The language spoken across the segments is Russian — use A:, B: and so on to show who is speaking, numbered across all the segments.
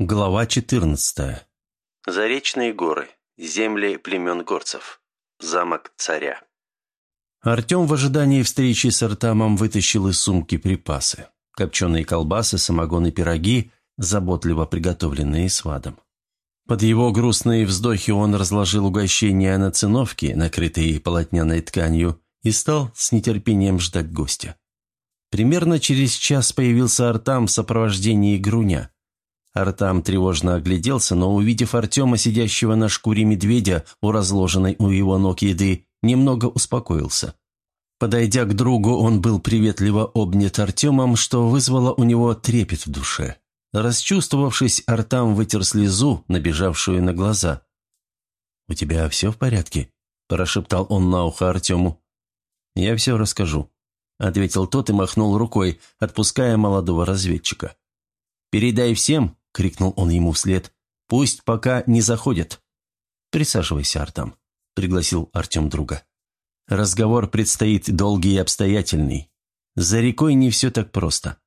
A: Глава 14.
B: Заречные горы. Земли племен горцев. Замок царя.
A: Артем в ожидании встречи с Артамом вытащил из сумки припасы. Копченые колбасы, самогон и пироги, заботливо приготовленные свадом. Под его грустные вздохи он разложил угощения на циновке, накрытые полотняной тканью, и стал с нетерпением ждать гостя. Примерно через час появился Артам в сопровождении груня – Артам тревожно огляделся, но, увидев Артема, сидящего на шкуре медведя у разложенной у его ног еды, немного успокоился. Подойдя к другу, он был приветливо обнят Артемом, что вызвало у него трепет в душе. Расчувствовавшись, Артам вытер слезу, набежавшую на глаза. «У тебя все в порядке?» – прошептал он на ухо Артему. «Я все расскажу», – ответил тот и махнул рукой, отпуская молодого разведчика. «Передай всем, — крикнул он ему вслед. «Пусть пока не заходят». «Присаживайся, Артам», — пригласил Артем друга. «Разговор предстоит долгий и обстоятельный. За рекой не все так просто».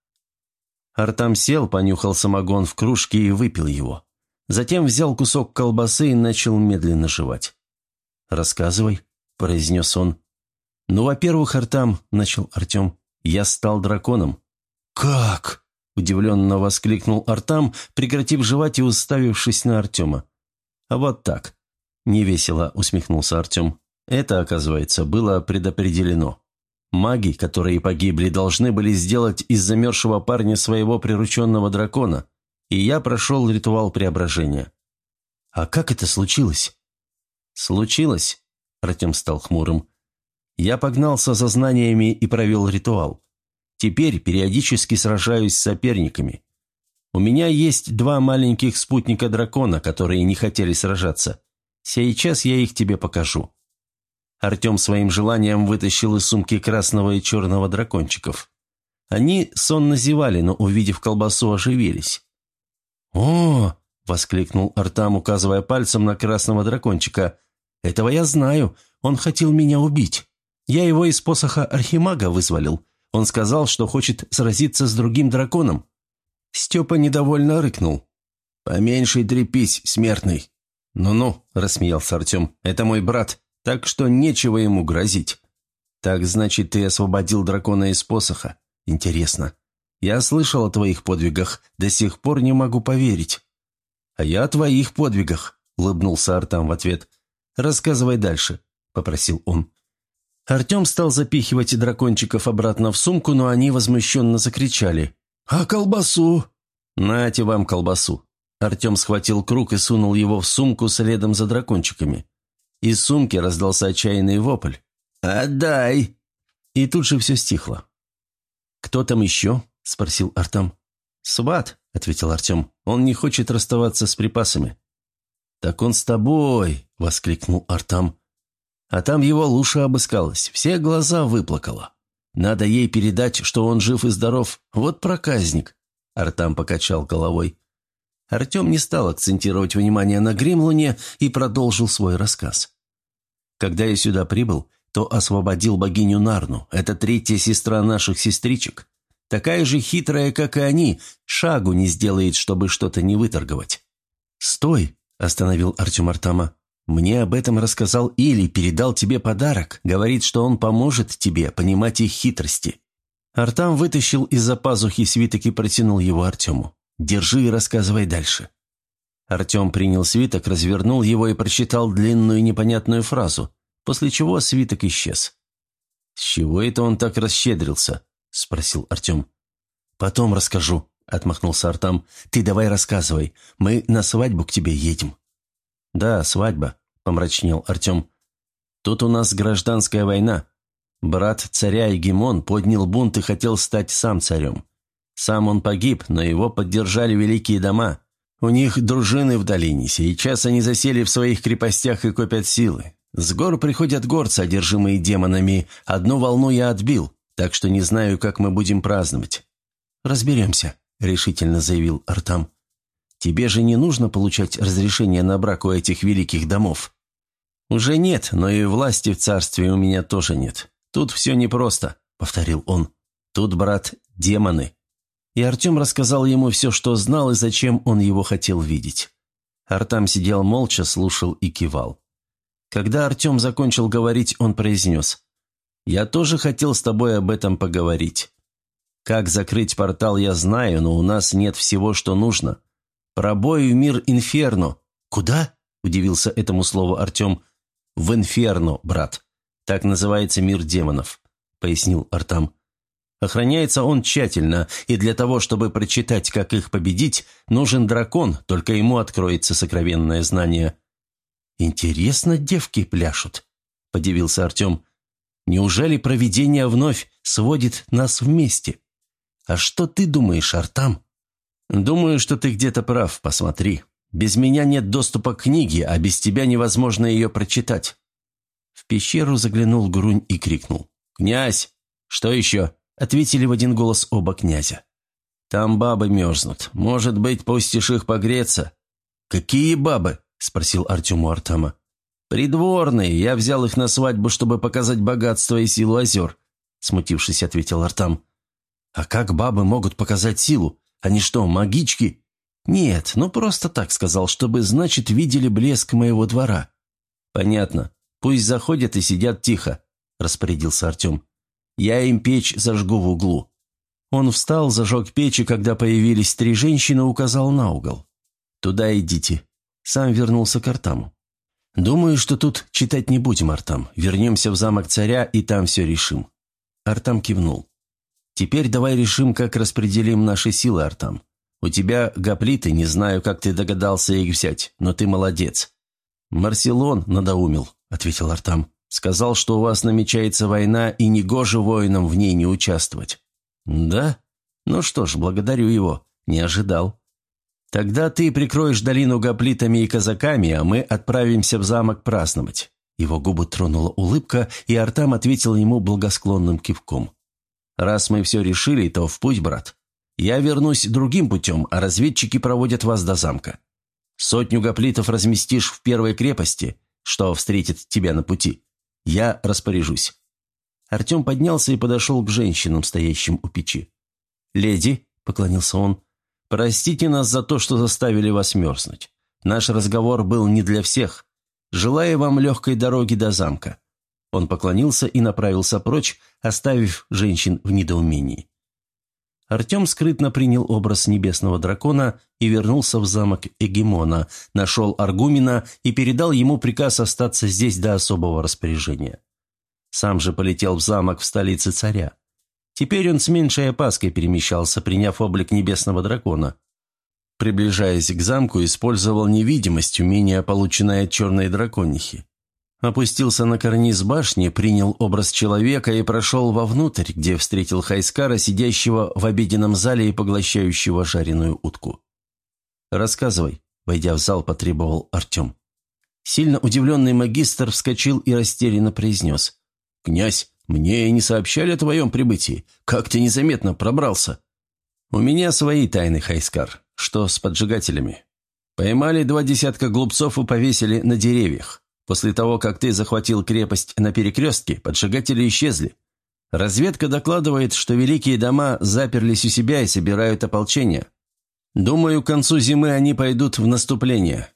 A: Артам сел, понюхал самогон в кружке и выпил его. Затем взял кусок колбасы и начал медленно жевать. «Рассказывай», — произнес он. «Ну, во-первых, Артам», — начал Артем, — «я стал драконом». «Как?» – удивленно воскликнул Артам, прекратив жевать и уставившись на Артема. «А вот так», – невесело усмехнулся Артем. «Это, оказывается, было предопределено. Маги, которые погибли, должны были сделать из замерзшего парня своего прирученного дракона, и я прошел ритуал преображения». «А как это случилось?» «Случилось?» – Артем стал хмурым. «Я погнался за знаниями и провел ритуал. Теперь периодически сражаюсь с соперниками. У меня есть два маленьких спутника дракона, которые не хотели сражаться. Сейчас я их тебе покажу». Артем своим желанием вытащил из сумки красного и черного дракончиков. Они сонно зевали, но, увидев колбасу, оживились. «О!» — воскликнул Артам, указывая пальцем на красного дракончика. «Этого я знаю. Он хотел меня убить. Я его из посоха Архимага вызволил. Он сказал, что хочет сразиться с другим драконом. Степа недовольно рыкнул. «Поменьше трепись, смертный». «Ну-ну», – рассмеялся Артем, – «это мой брат, так что нечего ему грозить». «Так, значит, ты освободил дракона из посоха? Интересно. Я слышал о твоих подвигах, до сих пор не могу поверить». «А я о твоих подвигах», – улыбнулся Артам в ответ. «Рассказывай дальше», – попросил он. Артем стал запихивать дракончиков обратно в сумку, но они возмущенно закричали. «А колбасу?» «Нате вам колбасу». Артем схватил круг и сунул его в сумку следом за дракончиками. Из сумки раздался отчаянный вопль. «Отдай!» И тут же все стихло. «Кто там еще?» – спросил Артем. «Сват», – ответил Артем. «Он не хочет расставаться с припасами». «Так он с тобой!» – воскликнул Артам. А там его Луша обыскалась, все глаза выплакала. Надо ей передать, что он жив и здоров. Вот проказник. Артам покачал головой. Артем не стал акцентировать внимание на Гримлуне и продолжил свой рассказ. Когда я сюда прибыл, то освободил богиню Нарну. Это третья сестра наших сестричек. Такая же хитрая, как и они, шагу не сделает, чтобы что-то не выторговать. «Стой!» – остановил Артем Артама. Мне об этом рассказал Или, передал тебе подарок. Говорит, что он поможет тебе понимать их хитрости». Артам вытащил из-за пазухи свиток и протянул его Артему. «Держи и рассказывай дальше». Артем принял свиток, развернул его и прочитал длинную непонятную фразу, после чего свиток исчез. «С чего это он так расщедрился?» – спросил Артем. «Потом расскажу», – отмахнулся Артам. «Ты давай рассказывай. Мы на свадьбу к тебе едем». «Да, свадьба», – помрачнел Артем. «Тут у нас гражданская война. Брат царя Егемон поднял бунт и хотел стать сам царем. Сам он погиб, но его поддержали великие дома. У них дружины в долине, сейчас они засели в своих крепостях и копят силы. С гор приходят горцы, одержимые демонами. Одну волну я отбил, так что не знаю, как мы будем праздновать». «Разберемся», – решительно заявил Артам. Тебе же не нужно получать разрешение на брак у этих великих домов». «Уже нет, но и власти в царстве у меня тоже нет. Тут все непросто», — повторил он. «Тут, брат, демоны». И Артем рассказал ему все, что знал и зачем он его хотел видеть. Артам сидел молча, слушал и кивал. Когда Артем закончил говорить, он произнес. «Я тоже хотел с тобой об этом поговорить. Как закрыть портал, я знаю, но у нас нет всего, что нужно. Пробой в мир Инферно». «Куда?» – удивился этому слову Артем. «В Инферно, брат. Так называется мир демонов», – пояснил Артам. Охраняется он тщательно, и для того, чтобы прочитать, как их победить, нужен дракон, только ему откроется сокровенное знание. «Интересно, девки пляшут», – подивился Артем. «Неужели провидение вновь сводит нас вместе? А что ты думаешь, Артам?» «Думаю, что ты где-то прав, посмотри. Без меня нет доступа к книге, а без тебя невозможно ее прочитать». В пещеру заглянул Грунь и крикнул. «Князь! Что еще?» Ответили в один голос оба князя. «Там бабы мерзнут. Может быть, пустишь их погреться?» «Какие бабы?» – спросил Артем Артама. «Придворные. Я взял их на свадьбу, чтобы показать богатство и силу озер», – смутившись, ответил Артам. «А как бабы могут показать силу? Они что, магички?» «Нет, ну просто так сказал, чтобы, значит, видели блеск моего двора». «Понятно. Пусть заходят и сидят тихо», – распорядился Артем. Я им печь зажгу в углу». Он встал, зажег печь, и когда появились три женщины, указал на угол. «Туда идите». Сам вернулся к Артаму. «Думаю, что тут читать не будем, Артам. Вернемся в замок царя, и там все решим». Артам кивнул. «Теперь давай решим, как распределим наши силы, Артам. У тебя гоплиты, не знаю, как ты догадался их взять, но ты молодец». «Марселон надоумил», — ответил Артам. Сказал, что у вас намечается война, и негоже воинам в ней не участвовать». «Да? Ну что ж, благодарю его. Не ожидал». «Тогда ты прикроешь долину гоплитами и казаками, а мы отправимся в замок праздновать». Его губы тронула улыбка, и Артам ответил ему благосклонным кивком. «Раз мы все решили, то в путь, брат. Я вернусь другим путем, а разведчики проводят вас до замка. Сотню гоплитов разместишь в первой крепости, что встретит тебя на пути. Я распоряжусь». Артем поднялся и подошел к женщинам, стоящим у печи. «Леди», — поклонился он, — «простите нас за то, что заставили вас мерзнуть. Наш разговор был не для всех. Желаю вам легкой дороги до замка». Он поклонился и направился прочь, оставив женщин в недоумении. Артем скрытно принял образ небесного дракона и вернулся в замок Эгемона, нашел Аргумина и передал ему приказ остаться здесь до особого распоряжения. Сам же полетел в замок в столице царя. Теперь он с меньшей опаской перемещался, приняв облик небесного дракона. Приближаясь к замку, использовал невидимость, умение, полученное от черной драконихи. Опустился на карниз башни, принял образ человека и прошел вовнутрь, где встретил Хайскара, сидящего в обеденном зале и поглощающего жареную утку. «Рассказывай», — войдя в зал, потребовал Артем. Сильно удивленный магистр вскочил и растерянно произнес. «Князь, мне не сообщали о твоем прибытии. Как ты незаметно пробрался?» «У меня свои тайны, Хайскар. Что с поджигателями?» «Поймали два десятка глупцов и повесили на деревьях. После того, как ты захватил крепость на перекрестке, поджигатели исчезли. Разведка докладывает, что великие дома заперлись у себя и собирают ополчение. Думаю, к концу зимы они пойдут в наступление».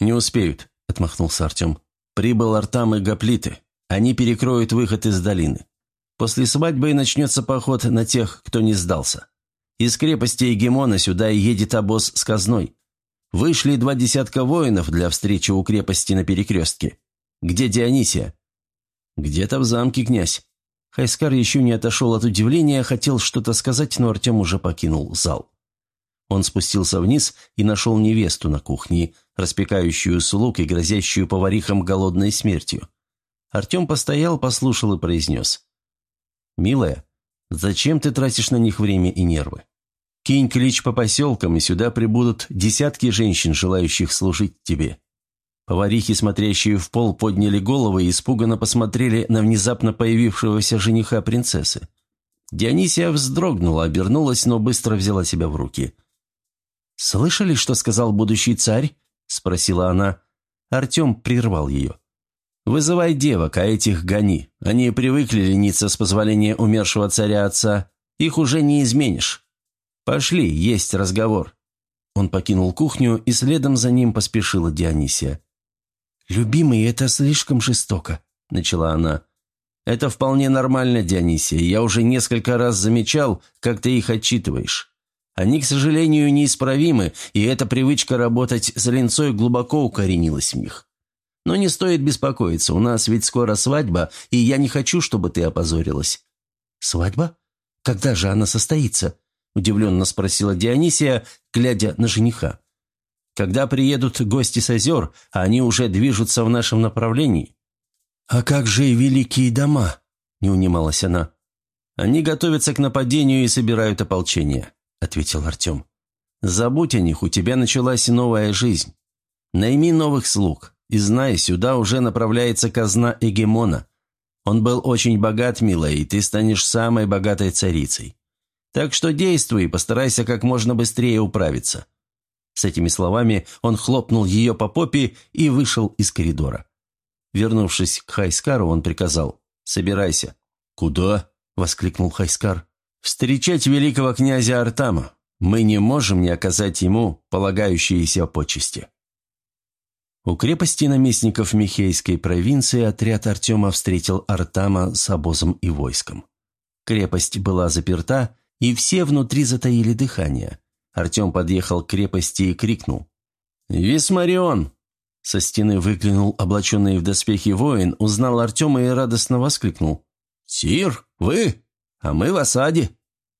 A: «Не успеют», — отмахнулся Артем. «Прибыл Артам и Гоплиты. Они перекроют выход из долины. После свадьбы начнется поход на тех, кто не сдался. Из крепости Егемона сюда едет обоз с казной. Вышли два десятка воинов для встречи у крепости на перекрестке. Где Дионисия?» «Где-то в замке, князь». Хайскар еще не отошел от удивления, хотел что-то сказать, но Артем уже покинул зал. Он спустился вниз и нашел невесту на кухне, распекающую слуг и грозящую поварихам голодной смертью. Артем постоял, послушал и произнес. «Милая, зачем ты тратишь на них время и нервы? Кинь клич по поселкам, и сюда прибудут десятки женщин, желающих служить тебе». Поварихи, смотрящие в пол, подняли головы и испуганно посмотрели на внезапно появившегося жениха принцессы. Дионисия вздрогнула, обернулась, но быстро взяла себя в руки. «Слышали, что сказал будущий царь?» – спросила она. Артем прервал ее. «Вызывай девок, а этих гони. Они привыкли лениться с позволения умершего царя отца. Их уже не изменишь». Пошли, есть разговор». Он покинул кухню, и следом за ним поспешила Дионисия. «Любимый, это слишком жестоко», — начала она. «Это вполне нормально, Дионисия. Я уже несколько раз замечал, как ты их отчитываешь. Они, к сожалению, неисправимы, и эта привычка работать с линцой глубоко укоренилась в них. Но не стоит беспокоиться, у нас ведь скоро свадьба, и я не хочу, чтобы ты опозорилась». «Свадьба? Когда же она состоится?» – удивленно спросила Дионисия, глядя на жениха. «Когда приедут гости с озер, а они уже движутся в нашем направлении». «А как же и великие дома?» – не унималась она. «Они готовятся к нападению и собирают ополчение», – ответил Артем. «Забудь о них, у тебя началась новая жизнь. Найми новых слуг, и знай, сюда уже направляется казна Эгемона. Он был очень богат, милая, и ты станешь самой богатой царицей. Так что действуй и постарайся как можно быстрее управиться». С этими словами он хлопнул ее по попе и вышел из коридора. Вернувшись к Хайскару, он приказал «Собирайся». «Куда?» – воскликнул Хайскар. «Встречать великого князя Артама. Мы не можем не оказать ему полагающиеся почести». У крепости наместников Михейской провинции отряд Артема встретил Артама с обозом и войском. Крепость была заперта, и все внутри затаили дыхание. Артем подъехал к крепости и крикнул. «Висмарион!» Со стены выглянул облаченный в доспехи воин, узнал Артема и радостно воскликнул. «Сир, вы? А мы в осаде!»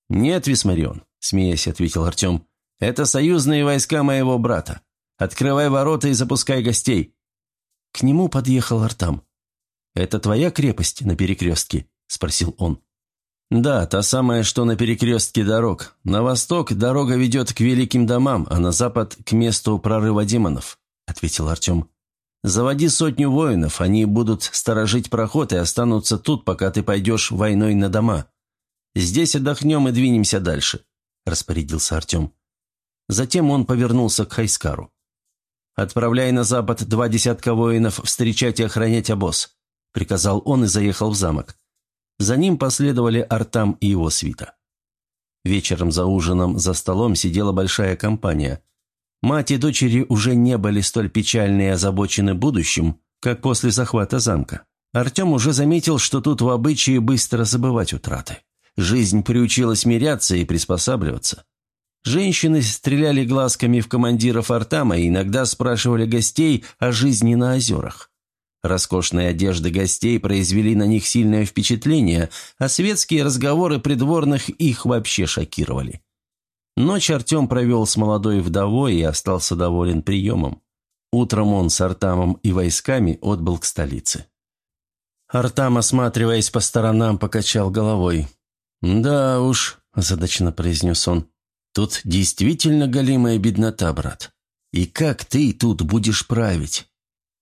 A: «Нет, Висмарион», — смеясь ответил Артем. «Это союзные войска моего брата. Открывай ворота и запускай гостей». К нему подъехал Артам. «Это твоя крепость на перекрестке?» – спросил он. «Да, та самая, что на перекрестке дорог. На восток дорога ведет к великим домам, а на запад – к месту прорыва демонов», – ответил Артем. «Заводи сотню воинов, они будут сторожить проход и останутся тут, пока ты пойдешь войной на дома. Здесь отдохнем и двинемся дальше», – распорядился Артем. Затем он повернулся к Хайскару. «Отправляй на запад два десятка воинов встречать и охранять обоз», – приказал он и заехал в замок. За ним последовали Артам и его свита. Вечером за ужином за столом сидела большая компания. Мать и дочери уже не были столь печальны и озабочены будущим, как после захвата замка. Артем уже заметил, что тут в обычае быстро забывать утраты. Жизнь приучилась миряться и приспосабливаться. Женщины стреляли глазками в командиров Артама и иногда спрашивали гостей о жизни на озерах. Роскошные одежды гостей произвели на них сильное впечатление, а светские разговоры придворных их вообще шокировали. Ночь Артем провел с молодой вдовой и остался доволен приемом. Утром он с Артамом и войсками отбыл к столице. Артам, осматриваясь по сторонам, покачал головой. «Да уж», – озадаченно произнес он, Тут действительно голимая беднота, брат. И как ты тут будешь править?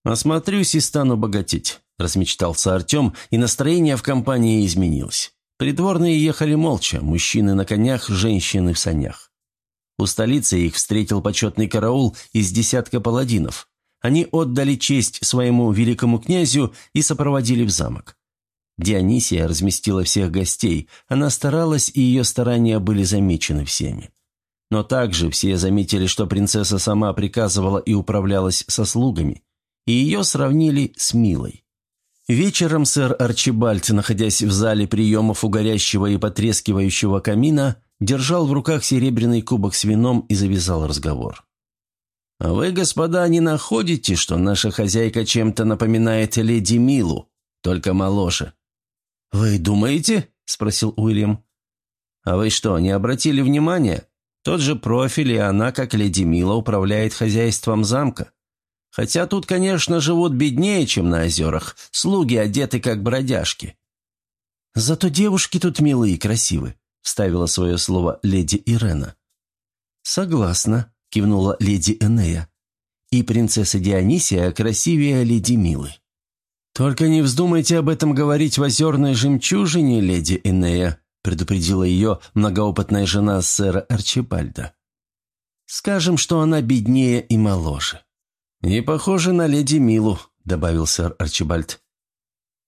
A: Осмотрюсь и стану богатеть, размечтался Артем, и настроение в компании изменилось. Придворные ехали молча, мужчины на конях, женщины в санях. У столицы их встретил почетный караул из десятка паладинов. Они отдали честь своему великому князю и сопроводили в замок. Дионисия разместила всех гостей, она старалась, и ее старания были замечены всеми. Но также все заметили, что принцесса сама приказывала и управлялась со слугами, и ее сравнили с Милой. Вечером сэр Арчибальд, находясь в зале приемов у горящего и потрескивающего камина, держал в руках серебряный кубок с вином и завязал разговор. «А вы, господа, не находите, что наша хозяйка чем-то напоминает леди Милу, только моложе?» «Вы думаете?» – спросил Уильям. «А вы что, не обратили внимания? Тот же профиль, и она, как леди Мила, управляет хозяйством замка. Хотя тут, конечно, живут беднее, чем на озерах. Слуги одеты, как бродяжки. «Зато девушки тут милые и красивы», — вставила свое слово леди Ирена. «Согласна», — кивнула леди Энея. «И принцесса Дионисия красивее леди Милы». «Только не вздумайте об этом говорить в озерной жемчужине, леди Энея», предупредила ее многоопытная жена сэра Арчибальда. «Скажем, что она беднее и моложе». «Не похожа на леди Милу», — добавил сэр Арчибальд.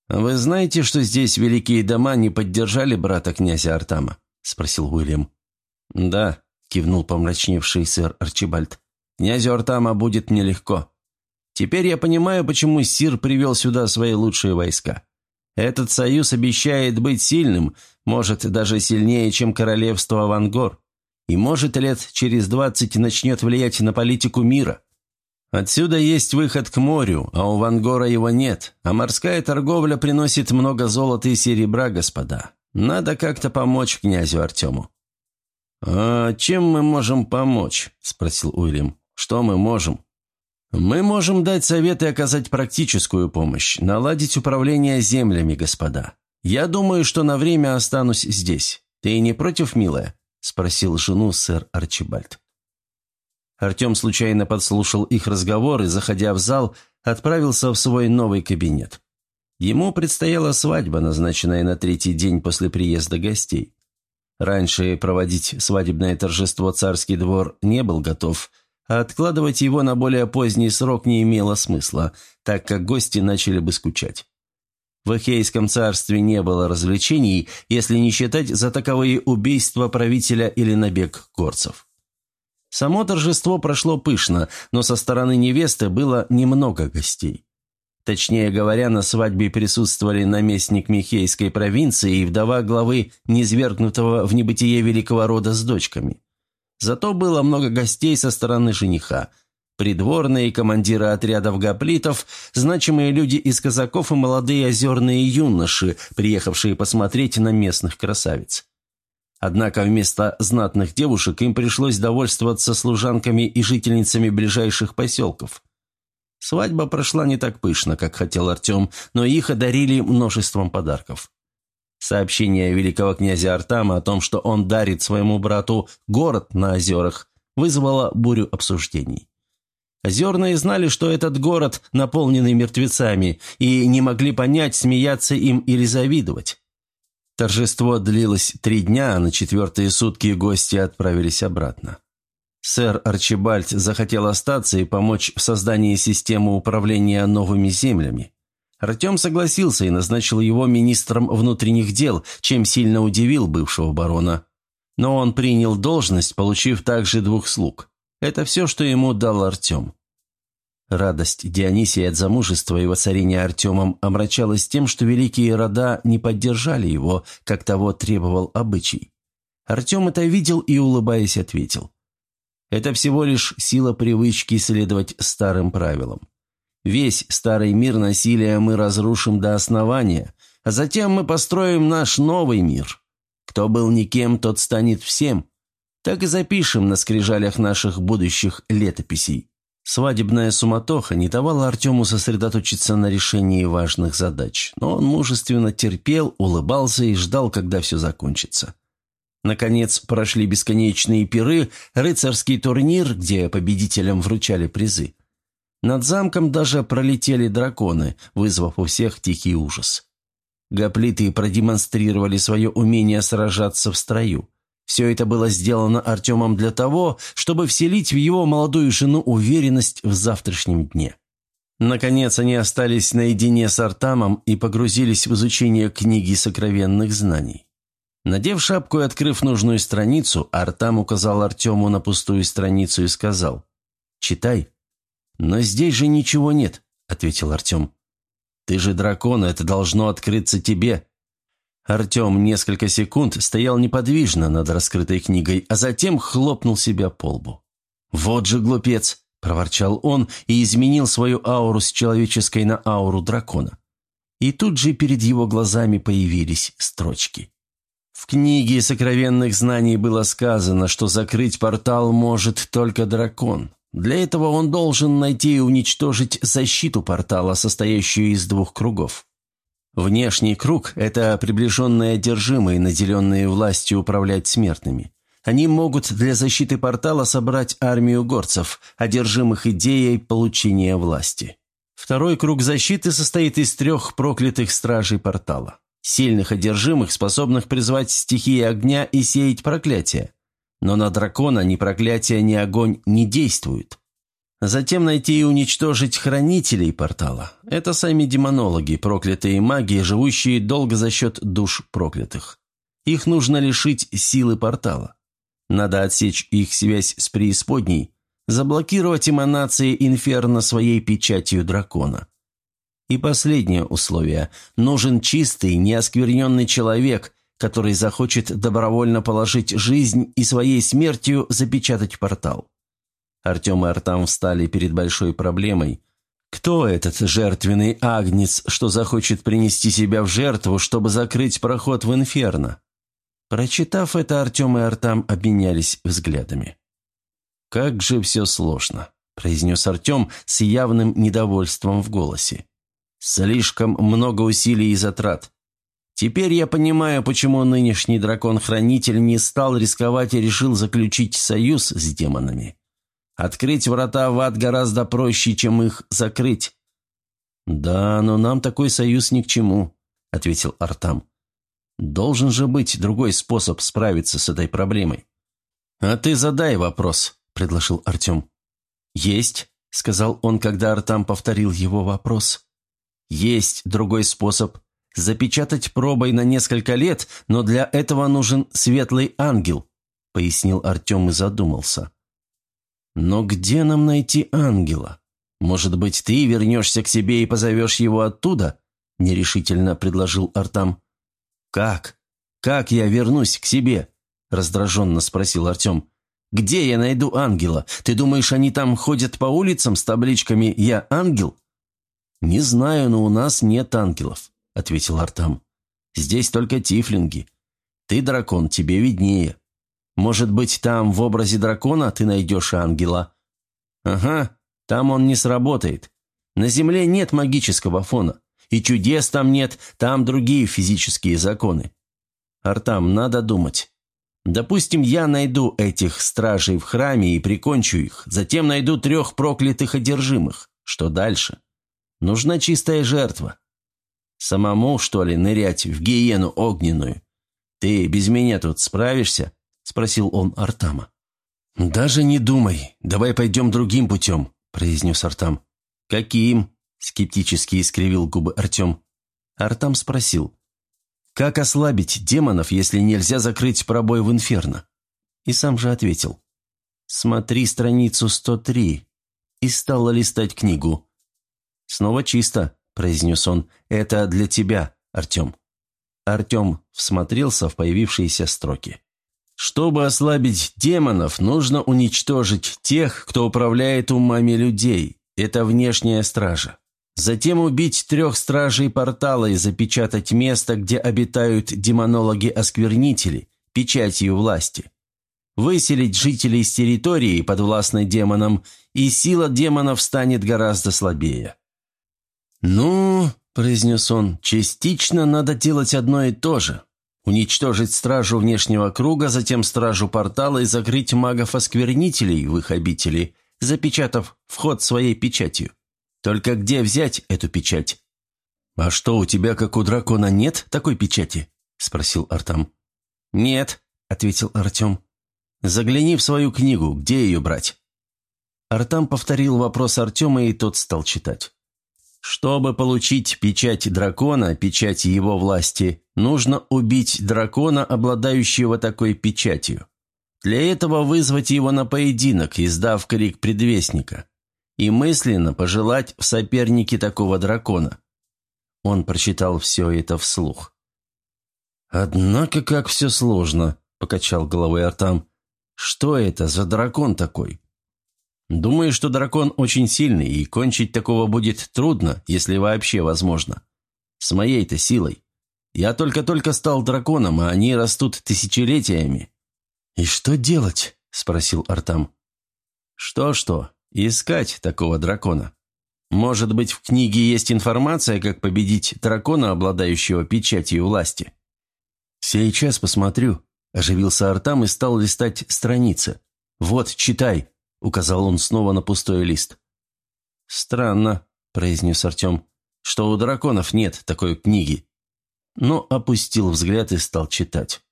A: «Вы знаете, что здесь великие дома не поддержали брата князя Артама?» — спросил Уильям. «Да», – кивнул помрачневший сэр Арчибальд. «Князю Артама будет нелегко. Теперь я понимаю, почему Сир привел сюда свои лучшие войска. Этот союз обещает быть сильным, может, даже сильнее, чем королевство Вангор, и, может, лет через двадцать начнет влиять на политику мира. Отсюда есть выход к морю, а у Вангора его нет, а морская торговля приносит много золота и серебра, господа. Надо как-то помочь князю Артему». «А чем мы можем помочь?» – спросил Уильям. «Что мы можем?» «Мы можем дать совет и оказать практическую помощь, наладить управление землями, господа. Я думаю, что на время останусь здесь. Ты не против, милая?» – спросил жену сэр Арчибальд. Артем случайно подслушал их разговор и, заходя в зал, отправился в свой новый кабинет. Ему предстояла свадьба, назначенная на третий день после приезда гостей. Раньше проводить свадебное торжество царский двор не был готов – а откладывать его на более поздний срок не имело смысла, так как гости начали бы скучать. В Эхейском царстве не было развлечений, если не считать за таковые убийства правителя или набег горцев. Само торжество прошло пышно, но со стороны невесты было немного гостей. Точнее говоря, на свадьбе присутствовали наместник Михейской провинции и вдова главы низвергнутого в небытие великого рода с дочками. Зато было много гостей со стороны жениха. Придворные, командиры отрядов гоплитов, значимые люди из казаков и молодые озерные юноши, приехавшие посмотреть на местных красавиц. Однако вместо знатных девушек им пришлось довольствоваться служанками и жительницами ближайших поселков. Свадьба прошла не так пышно, как хотел Артем, но их одарили множеством подарков. Сообщение великого князя Артама о том, что он дарит своему брату город на озерах, вызвало бурю обсуждений. Озерные знали, что этот город наполненный мертвецами, и не могли понять, смеяться им или завидовать. Торжество длилось три дня, а на четвертые сутки гости отправились обратно. Сэр Арчибальд захотел остаться и помочь в создании системы управления новыми землями. Артем согласился и назначил его министром внутренних дел, чем сильно удивил бывшего барона. Но он принял должность, получив также двух слуг. Это все, что ему дал Артем. Радость Дионисия от замужества и воцарения Артемом омрачалась тем, что великие рода не поддержали его, как того требовал обычай. Артем это видел и, улыбаясь, ответил. «Это всего лишь сила привычки следовать старым правилам. Весь старый мир насилия мы разрушим до основания, а затем мы построим наш новый мир. Кто был никем, тот станет всем. Так и запишем на скрижалях наших будущих летописей. Свадебная суматоха не давала Артему сосредоточиться на решении важных задач, но он мужественно терпел, улыбался и ждал, когда все закончится. Наконец прошли бесконечные пиры, рыцарский турнир, где победителям вручали призы. Над замком даже пролетели драконы, вызвав у всех тихий ужас. Гоплиты продемонстрировали свое умение сражаться в строю. Все это было сделано Артемом для того, чтобы вселить в его молодую жену уверенность в завтрашнем дне. Наконец они остались наедине с Артамом и погрузились в изучение книги сокровенных знаний. Надев шапку и открыв нужную страницу, Артам указал Артему на пустую страницу и сказал «Читай». «Но здесь же ничего нет», — ответил Артем. «Ты же дракон, это должно открыться тебе». Артем несколько секунд стоял неподвижно над раскрытой книгой, а затем хлопнул себя по лбу. «Вот же глупец!» – проворчал он и изменил свою ауру с человеческой на ауру дракона. И тут же перед его глазами появились строчки. В книге сокровенных знаний было сказано, что закрыть портал может только дракон. Для этого он должен найти и уничтожить защиту портала, состоящую из двух кругов. Внешний круг – это приближенные одержимые, наделенные властью управлять смертными. Они могут для защиты портала собрать армию горцев, одержимых идеей получения власти. Второй круг защиты состоит из трех проклятых стражей портала. Сильных одержимых, способных призвать стихии огня и сеять проклятия. Но на дракона ни проклятие, ни огонь не действуют. Затем найти и уничтожить хранителей портала. Это сами демонологи, проклятые маги, живущие долго за счет душ проклятых. Их нужно лишить силы портала. Надо отсечь их связь с преисподней, заблокировать эманации инферно своей печатью дракона. И последнее условие. Нужен чистый, неоскверненный человек, который захочет добровольно положить жизнь и своей смертью запечатать портал. Артем и Артам встали перед большой проблемой. Кто этот жертвенный агнец, что захочет принести себя в жертву, чтобы закрыть проход в инферно? Прочитав это, Артем и Артам обменялись взглядами. «Как же все сложно», – произнес Артем с явным недовольством в голосе. «Слишком много усилий и затрат. Теперь я понимаю, почему нынешний дракон-хранитель не стал рисковать и решил заключить союз с демонами. Открыть врата в ад гораздо проще, чем их закрыть». «Да, но нам такой союз ни к чему», — ответил Артам. «Должен же быть другой способ справиться с этой проблемой». «А ты задай вопрос», — предложил Артем. «Есть», — сказал он, когда Артам повторил его вопрос. «Есть другой способ. Запечатать пробой на несколько лет, но для этого нужен светлый ангел», — пояснил Артем и задумался. «Но где нам найти ангела? Может быть, ты вернешься к себе и позовешь его оттуда?» – нерешительно предложил Артам. «Как? Как я вернусь к себе?» – раздраженно спросил Артем. «Где я найду ангела? Ты думаешь, они там ходят по улицам с табличками «Я ангел»?» «Не знаю, но у нас нет ангелов», – ответил Артам. «Здесь только тифлинги. Ты дракон, тебе виднее». Может быть, там в образе дракона ты найдешь ангела?» «Ага, там он не сработает. На Земле нет магического фона. И чудес там нет, там другие физические законы. Артам, надо думать. Допустим, я найду этих стражей в храме и прикончу их, затем найду трех проклятых одержимых. Что дальше? Нужна чистая жертва. Самому, что ли, нырять в гиену огненную? Ты без меня тут справишься?» – спросил он Артама. «Даже не думай. Давай пойдем другим путем», – произнес Артам. «Каким?» – скептически искривил губы Артем. Артам спросил. «Как ослабить демонов, если нельзя закрыть пробой в инферно?» И сам же ответил. «Смотри страницу 103». И стал листать книгу. «Снова чисто», – произнес он. «Это для тебя, Артем». Артем всмотрелся в появившиеся строки. Чтобы ослабить демонов, нужно уничтожить тех, кто управляет умами людей. Это внешняя стража. Затем убить трех стражей портала и запечатать место, где обитают демонологи-осквернители, печатью власти. Выселить жителей с территории, подвластной демонам, и сила демонов станет гораздо слабее. «Ну, — произнес он, — частично надо делать одно и то же. Уничтожить стражу внешнего круга, затем стражу портала и закрыть магов-осквернителей в их обители, запечатав вход своей печатью. Только где взять эту печать? «А что, у тебя, как у дракона, нет такой печати?» – спросил Артам. «Нет», – ответил Артем. «Загляни в свою книгу, где ее брать?» Артам повторил вопрос Артема, и тот стал читать. Чтобы получить печать дракона, печать его власти, нужно убить дракона, обладающего такой печатью. Для этого вызвать его на поединок, издав крик предвестника. И мысленно пожелать в сопернике такого дракона. Он прочитал все это вслух. «Однако как все сложно», — покачал головой Артам. «Что это за дракон такой?» Думаю, что дракон очень сильный, и кончить такого будет трудно, если вообще возможно. С моей-то силой. Я только-только стал драконом, а они растут тысячелетиями». «И что делать?» – спросил Артам. «Что-что? Искать такого дракона. Может быть, в книге есть информация, как победить дракона, обладающего печатью власти?» «Сейчас посмотрю», – оживился Артам и стал листать страницы. «Вот, читай», указал он снова на пустой лист. «Странно», – произнес Артем, – «что у драконов нет такой книги». Но опустил взгляд и стал читать.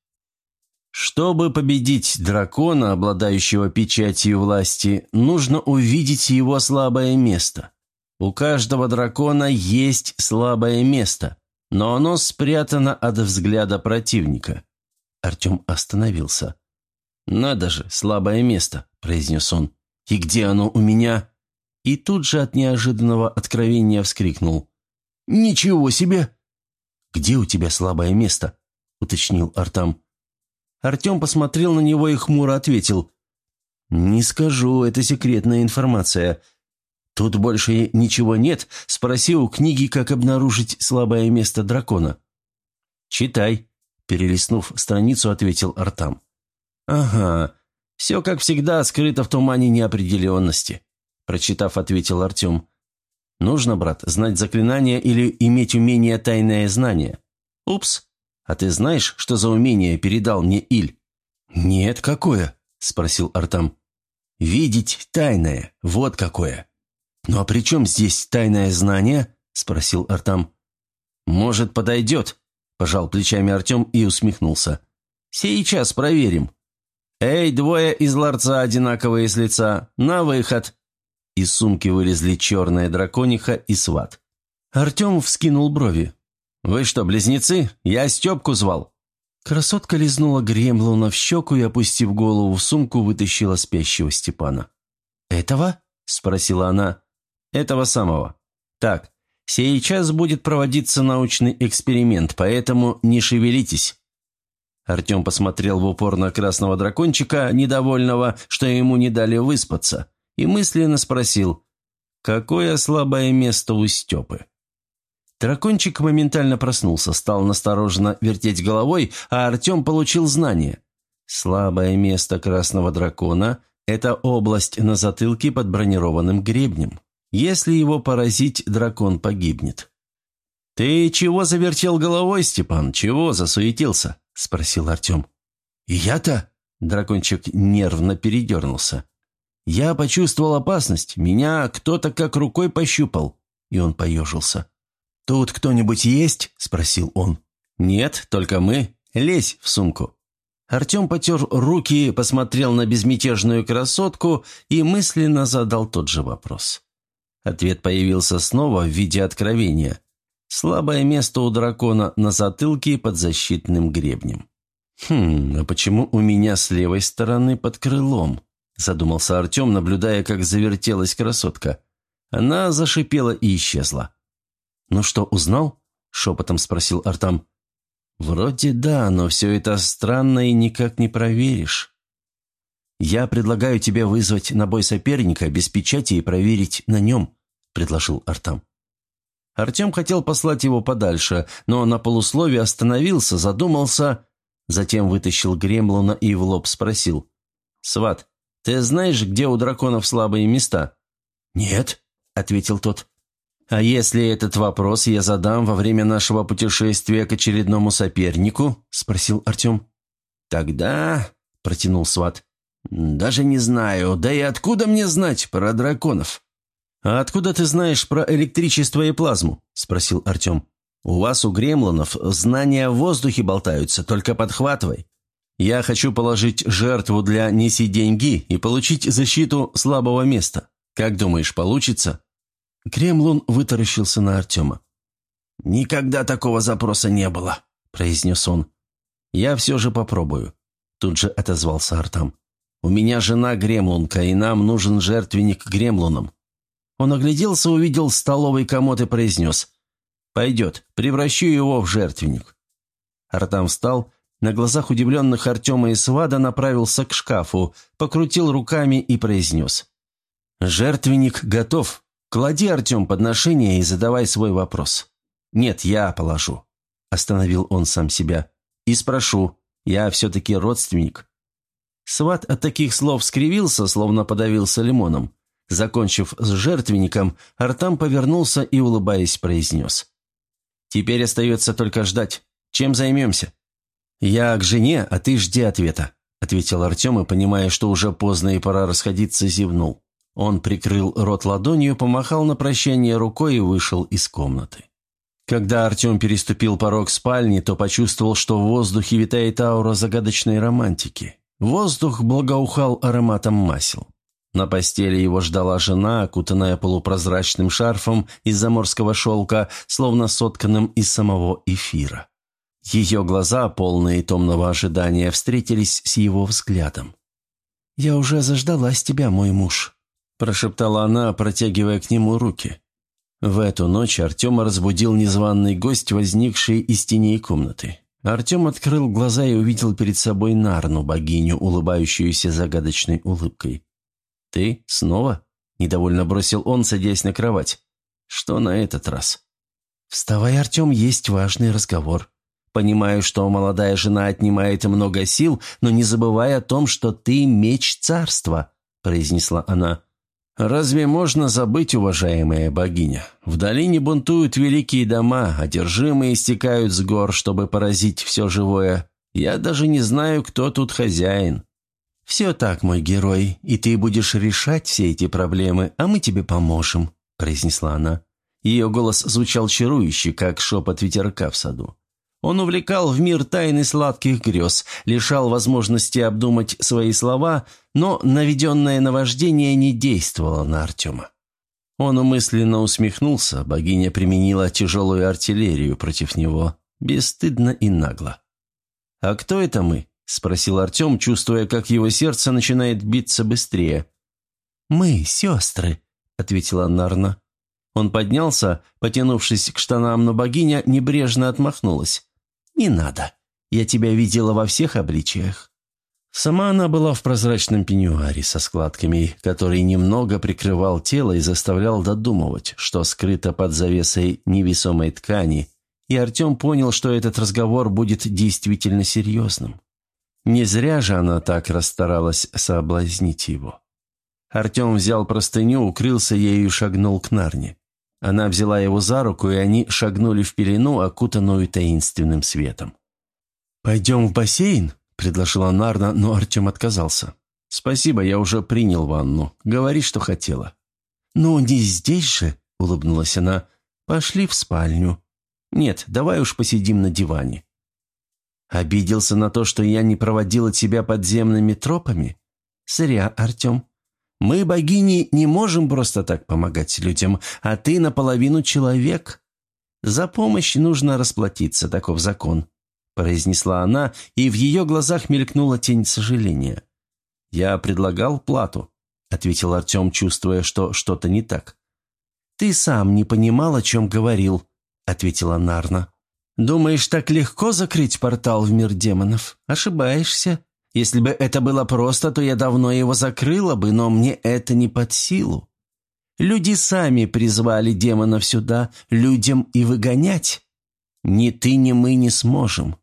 A: Чтобы победить дракона, обладающего печатью власти, нужно увидеть его слабое место. У каждого дракона есть слабое место, но оно спрятано от взгляда противника. Артем остановился. «Надо же, слабое место», – произнес он. «И где оно у меня?» И тут же от неожиданного откровения вскрикнул. «Ничего себе!» «Где у тебя слабое место?» – уточнил Артам. Артем посмотрел на него и хмуро ответил. «Не скажу, это секретная информация. Тут больше ничего нет. Спроси у книги, как обнаружить слабое место дракона». «Читай», – перелистнув страницу, ответил Артам. «Ага, все, как всегда, скрыто в тумане неопределенности», – прочитав, ответил Артем. «Нужно, брат, знать заклинание или иметь умение тайное знание. Упс, а ты знаешь, что за умение передал мне Иль?» «Нет, какое?» – спросил Артам. «Видеть тайное, вот какое». «Ну а при чем здесь тайное знание?» – спросил Артам. «Может, подойдет?» – пожал плечами Артем и усмехнулся. «Сейчас проверим». «Эй, двое из ларца одинаковые с лица! На выход!» Из сумки вылезли черная дракониха и сват. Артем вскинул брови. «Вы что, близнецы? Я Степку звал!» Красотка лизнула Гремлуна в щеку и, опустив голову в сумку, вытащила спящего Степана. «Этого?» – спросила она. «Этого самого. Так, сейчас будет проводиться научный эксперимент, поэтому не шевелитесь. Артем посмотрел в упор на красного дракончика, недовольного, что ему не дали выспаться, и мысленно спросил, «Какое слабое место у Степы?» Дракончик моментально проснулся, стал настороженно вертеть головой, а Артем получил знание. Слабое место красного дракона – это область на затылке под бронированным гребнем. Если его поразить, дракон погибнет. «Ты чего завертел головой, Степан? Чего засуетился?» – спросил Артем. «Я-то?» – дракончик нервно передернулся. «Я почувствовал опасность. Меня кто-то как рукой пощупал». И он поежился. «Тут кто-нибудь есть?» – спросил он. «Нет, только мы. Лезь в сумку». Артем потер руки, посмотрел на безмятежную красотку и мысленно задал тот же вопрос. Ответ появился снова в виде откровения. Слабое место у дракона на затылке под защитным гребнем. «Хм, а почему у меня с левой стороны под крылом?» – задумался Артем, наблюдая, как завертелась красотка. Она зашипела и исчезла. «Ну что, узнал?» – шепотом спросил Артам. «Вроде да, но все это странно и никак не проверишь. Я предлагаю тебе вызвать на бой соперника без печати и проверить на нем», – предложил Артам. Артем хотел послать его подальше, но на полусловие остановился, задумался, затем вытащил Гремлуна и в лоб спросил. «Сват, ты знаешь, где у драконов слабые места?» «Нет», — ответил тот. «А если этот вопрос я задам во время нашего путешествия к очередному сопернику?» – спросил Артем. «Тогда...» – протянул Сват. «Даже не знаю, да и откуда мне знать про драконов?» «А откуда ты знаешь про электричество и плазму?» – спросил Артем. «У вас, у гремлонов, знания в воздухе болтаются, только подхватывай. Я хочу положить жертву для «неси деньги» и получить защиту слабого места. Как думаешь, получится?» Кремлун вытаращился на Артема. «Никогда такого запроса не было», – произнес он. «Я все же попробую», – тут же отозвался Артам. «У меня жена гремлунка, и нам нужен жертвенник гремлунам. Он огляделся, увидел столовый комод и произнес. «Пойдет, превращу его в жертвенник». Артам встал, на глазах удивленных Артема и Свада направился к шкафу, покрутил руками и произнес. «Жертвенник готов. Клади, Артем, подношение и задавай свой вопрос». «Нет, я положу», – остановил он сам себя. «И спрошу, я все-таки родственник». Сват от таких слов скривился, словно подавился лимоном. Закончив с жертвенником, Артам повернулся и, улыбаясь, произнес. «Теперь остается только ждать. Чем займемся?» «Я к жене, а ты жди ответа», — ответил Артем и, понимая, что уже поздно и пора расходиться, зевнул. Он прикрыл рот ладонью, помахал на прощание рукой и вышел из комнаты. Когда Артем переступил порог спальни, то почувствовал, что в воздухе витает аура загадочной романтики. Воздух благоухал ароматом масел. На постели его ждала жена, окутанная полупрозрачным шарфом из заморского шелка, словно сотканным из самого эфира. Ее глаза, полные томного ожидания, встретились с его взглядом. «Я уже заждалась тебя, мой муж», – прошептала она, протягивая к нему руки. В эту ночь Артема разбудил незваный гость, возникший из теней комнаты. Артем открыл глаза и увидел перед собой Нарну, богиню, улыбающуюся загадочной улыбкой. «Ты? Снова?» – недовольно бросил он, садясь на кровать. «Что на этот раз?» «Вставай, Артем, есть важный разговор», Понимаю, что молодая жена отнимает много сил, но не забывай о том, что ты меч царства», – произнесла она. «Разве можно забыть, уважаемая богиня? В долине бунтуют великие дома, одержимые стекают с гор, чтобы поразить все живое. Я даже не знаю, кто тут хозяин». «Все так, мой герой, и ты будешь решать все эти проблемы, а мы тебе поможем», – произнесла она. Ее голос звучал чарующе, как шепот ветерка в саду. Он увлекал в мир тайны сладких грез, лишал возможности обдумать свои слова, но наведенное наваждение не действовало на Артема. Он умысленно усмехнулся, богиня применила тяжелую артиллерию против него, бесстыдно и нагло. «А кто это мы?» – спросил Артем, чувствуя, как его сердце начинает биться быстрее. «Мы, сестры», – ответила Нарна. Он поднялся, потянувшись к штанам, но богиня небрежно отмахнулась. «Не надо. Я тебя видела во всех обличиях». Сама она была в прозрачном пеньюаре со складками, который немного прикрывал тело и заставлял додумывать, что скрыто под завесой невесомой ткани, и Артем понял, что этот разговор будет действительно серьезным. Не зря же она так расстаралась соблазнить его. Артем взял простыню, укрылся ею и шагнул к Нарне. Она взяла его за руку, и они шагнули в пелену, окутанную таинственным светом. «Пойдем в бассейн?» – предложила Нарна, но Артем отказался. «Спасибо, я уже принял ванну. Говори, что хотела». «Ну, не здесь же», – улыбнулась она. «Пошли в спальню». «Нет, давай уж посидим на диване». «Обиделся на то, что я не проводила тебя подземными тропами?» «Зря, Артем. Мы, богини, не можем просто так помогать людям, а ты наполовину человек. За помощь нужно расплатиться, таков закон», – произнесла она, и в ее глазах мелькнула тень сожаления. «Я предлагал плату», – ответил Артем, чувствуя, что что-то не так. «Ты сам не понимал, о чем говорил», – ответила Нарна. «Думаешь, так легко закрыть портал в мир демонов? Ошибаешься. Если бы это было просто, то я давно его закрыла бы, но мне это не под силу. Люди сами призвали демонов сюда, людям и выгонять. Ни ты, ни мы не сможем».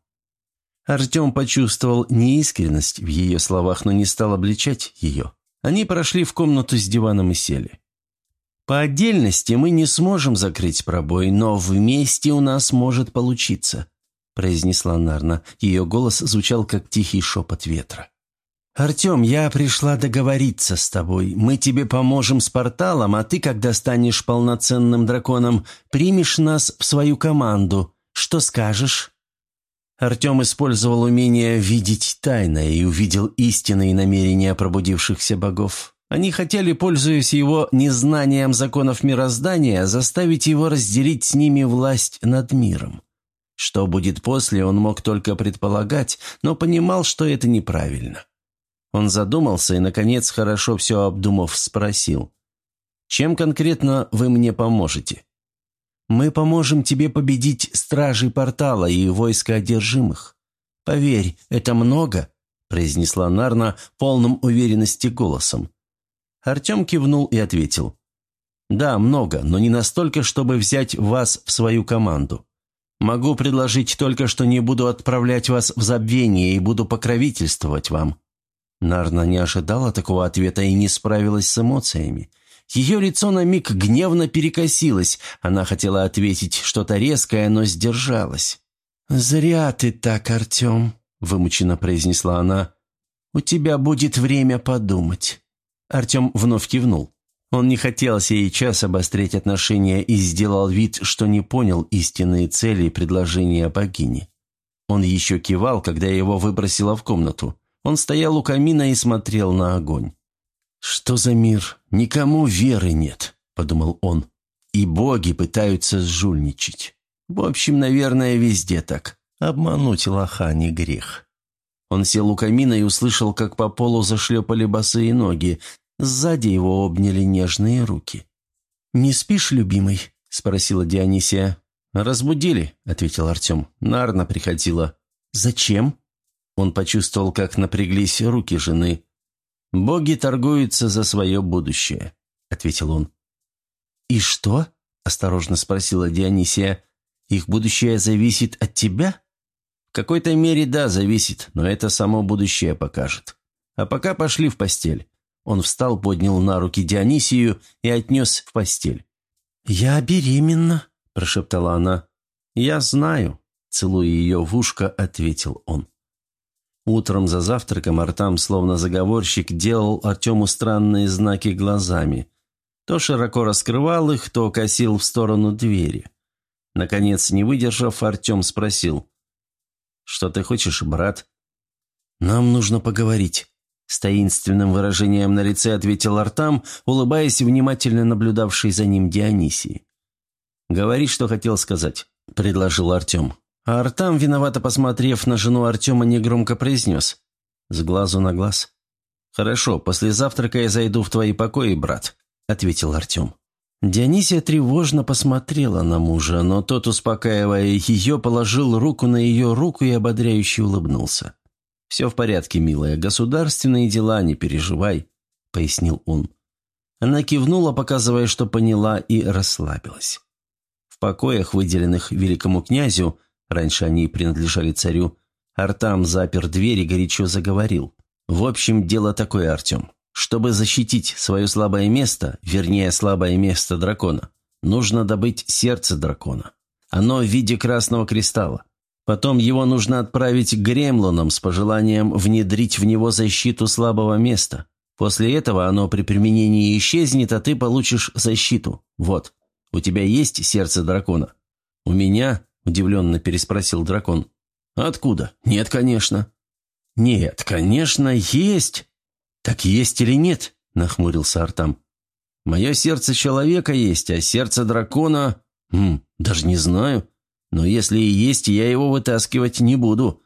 A: Артем почувствовал неискренность в ее словах, но не стал обличать ее. Они прошли в комнату с диваном и сели. «По отдельности мы не сможем закрыть пробой, но вместе у нас может получиться произнесла Нарна. Ее голос звучал, как тихий шепот ветра. «Артем, я пришла договориться с тобой. Мы тебе поможем с порталом, а ты, когда станешь полноценным драконом, примешь нас в свою команду. Что скажешь?» Артем использовал умение видеть тайное и увидел истинные намерения пробудившихся богов. Они хотели, пользуясь его незнанием законов мироздания, заставить его разделить с ними власть над миром. Что будет после, он мог только предполагать, но понимал, что это неправильно. Он задумался и, наконец, хорошо все обдумав, спросил. «Чем конкретно вы мне поможете?» «Мы поможем тебе победить стражей портала и войска одержимых. Поверь, это много», – произнесла Нарна полным уверенности голосом. Артем кивнул и ответил. «Да, много, но не настолько, чтобы взять вас в свою команду. Могу предложить только, что не буду отправлять вас в забвение и буду покровительствовать вам». Нарна не ожидала такого ответа и не справилась с эмоциями. Ее лицо на миг гневно перекосилось. Она хотела ответить что-то резкое, но сдержалась. «Зря ты так, Артем», — вымученно произнесла она. «У тебя будет время подумать». Артем вновь кивнул. Он не хотел сейчас обострять отношения и сделал вид, что не понял истинные цели предложения богини. Он еще кивал, когда его выбросило в комнату. Он стоял у камина и смотрел на огонь. «Что за мир? Никому веры нет», — подумал он. «И боги пытаются сжульничать. В общем, наверное, везде так. Обмануть лоха не грех. Он сел у камина и услышал, как по полу зашлепали босые ноги. Сзади его обняли нежные руки. «Не спишь, любимый?» – спросила Дионисия. «Разбудили», – ответил Артем. «Нарна приходила». «Зачем?» Он почувствовал, как напряглись руки жены. «Боги торгуются за свое будущее», – ответил он. «И что?» – осторожно спросила Дионисия. «Их будущее зависит от тебя?» «В какой-то мере да, зависит, но это само будущее покажет. А пока пошли в постель». Он встал, поднял на руки Дионисию и отнес в постель. «Я беременна», – прошептала она. «Я знаю», – целуя ее в ушко, ответил он. Утром за завтраком Артам, словно заговорщик, делал Артему странные знаки глазами. То широко раскрывал их, то косил в сторону двери. Наконец, не выдержав, Артем спросил. «Что ты хочешь, брат?» «Нам нужно поговорить», — с таинственным выражением на лице ответил Артам, улыбаясь внимательно наблюдавший за ним Дионисии. «Говори, что хотел сказать», — предложил Артем. А Артам, виновато посмотрев на жену Артема, негромко произнес. «С глазу на глаз». «Хорошо, после завтрака я зайду в твои покои, брат», — ответил Артем. Дионисия тревожно посмотрела на мужа, но тот, успокаивая ее, положил руку на ее руку и ободряюще улыбнулся. «Все в порядке, милая, государственные дела, не переживай», — пояснил он. Она кивнула, показывая, что поняла, и расслабилась. В покоях, выделенных великому князю, раньше они принадлежали царю, Артам запер дверь и горячо заговорил. «В общем, дело такое, Артем. Чтобы защитить свое слабое место, вернее, слабое место дракона, нужно добыть сердце дракона. Оно в виде красного кристалла. Потом его нужно отправить к гремлунам с пожеланием внедрить в него защиту слабого места. После этого оно при применении исчезнет, а ты получишь защиту. Вот. У тебя есть сердце дракона?» «У меня?» – удивленно переспросил дракон. «Откуда? Нет, конечно». «Нет, конечно, есть!» «Так есть или нет?» – нахмурился Артам. «Мое сердце человека есть, а сердце дракона... Хм, даже не знаю. Но если и есть, я его вытаскивать не буду».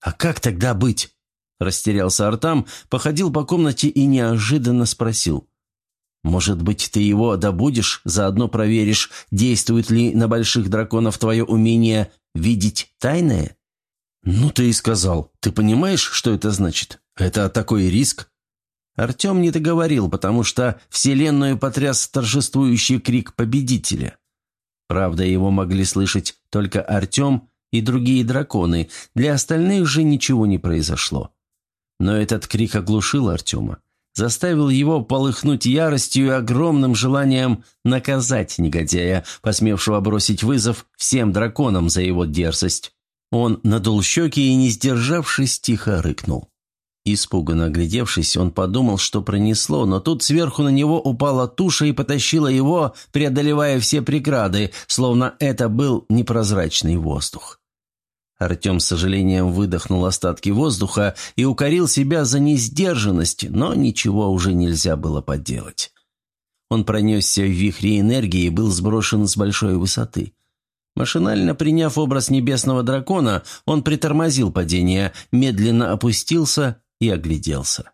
A: «А как тогда быть?» – растерялся Артам, походил по комнате и неожиданно спросил. «Может быть, ты его добудешь, заодно проверишь, действует ли на больших драконов твое умение видеть тайное?» «Ну ты и сказал. Ты понимаешь, что это значит? Это такой риск?» Артем не договорил, потому что вселенную потряс торжествующий крик победителя. Правда, его могли слышать только Артем и другие драконы, для остальных же ничего не произошло. Но этот крик оглушил Артема, заставил его полыхнуть яростью и огромным желанием наказать негодяя, посмевшего бросить вызов всем драконам за его дерзость. Он надул щеки и, не сдержавшись, тихо рыкнул. Испуганно оглядевшись, он подумал, что пронесло, но тут сверху на него упала туша и потащила его, преодолевая все преграды, словно это был непрозрачный воздух. Артем с сожалением выдохнул остатки воздуха и укорил себя за несдержанность, но ничего уже нельзя было поделать. Он пронесся в вихре энергии и был сброшен с большой высоты. Машинально приняв образ небесного дракона, он притормозил падение, медленно опустился и огляделся.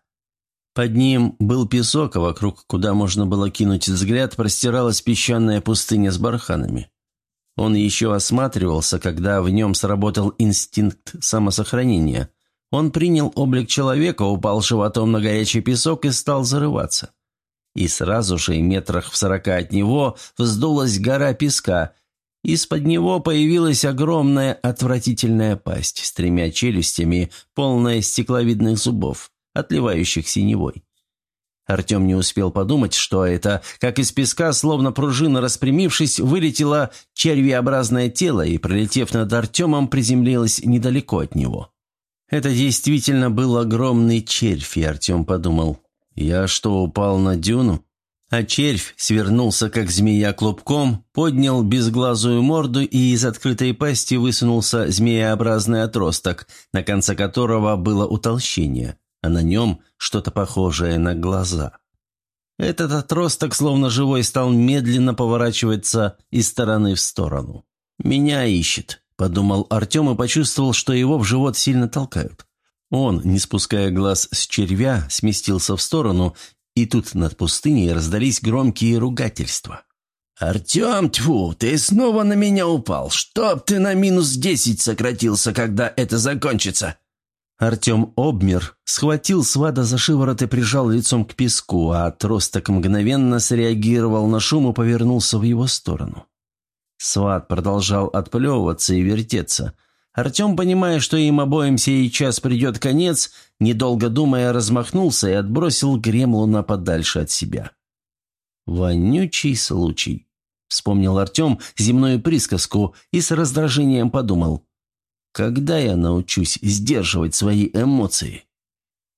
A: Под ним был песок, а вокруг, куда можно было кинуть взгляд, простиралась песчаная пустыня с барханами. Он еще осматривался, когда в нем сработал инстинкт самосохранения. Он принял облик человека, упал животом на горячий песок и стал зарываться. И сразу же, метрах в сорока от него, вздулась гора песка. Из-под него появилась огромная отвратительная пасть с тремя челюстями, полная стекловидных зубов, отливающих синевой. Артем не успел подумать, что это, как из песка, словно пружина распрямившись, вылетело червеобразное тело и, пролетев над Артемом, приземлилось недалеко от него. Это действительно был огромный червь, и Артем подумал, «Я что, упал на дюну?» А червь свернулся, как змея клубком, поднял безглазую морду и из открытой пасти высунулся змееобразный отросток, на конце которого было утолщение а на нем что-то похожее на глаза. Этот отросток, словно живой, стал медленно поворачиваться из стороны в сторону. «Меня ищет», – подумал Артем и почувствовал, что его в живот сильно толкают. Он, не спуская глаз с червя, сместился в сторону, и тут над пустыней раздались громкие ругательства. «Артем, тьфу, ты снова на меня упал! Чтоб ты на минус десять сократился, когда это закончится!» Артем обмер, схватил свада за шиворот и прижал лицом к песку, а отросток мгновенно среагировал на шум и повернулся в его сторону. Сват продолжал отплевываться и вертеться. Артем, понимая, что им обоим сейчас придет конец, недолго думая, размахнулся и отбросил Гремлуна подальше от себя. «Вонючий случай», — вспомнил Артем земную присказку и с раздражением подумал. «Когда я научусь сдерживать свои эмоции?»